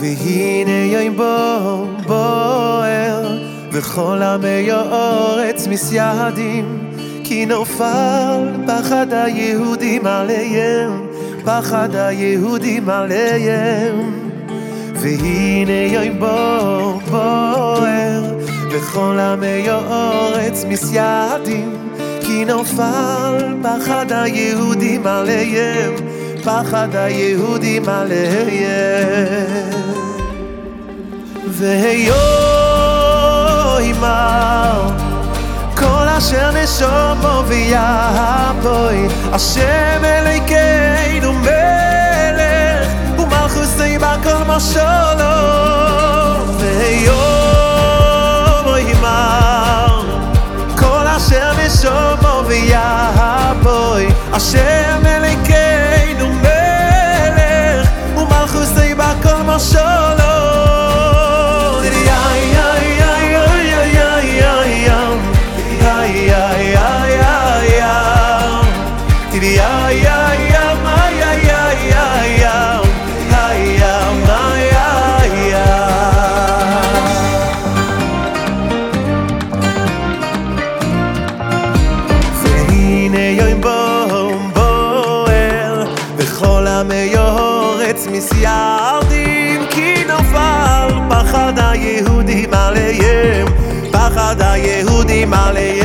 והנה יום בו בוער וכל עמי האורץ מסיידים כי נופל פחד היהודים עליהם פחד היהודים עליהם והנה יום בו בוער וכל עמי האורץ מסיידים כי נופל פחד היהודים עליהם פחד היהודים עליהם והיו עמר כל אשר נשומו ויעבוי השם אלוהינו מלך ומלכוסי בכל משולו והיו עמר כל אשר נשומו ויעבוי השם אלוהינו האורץ מסיירדים כי נפל פחד היהודים עליהם פחד היהודים עליהם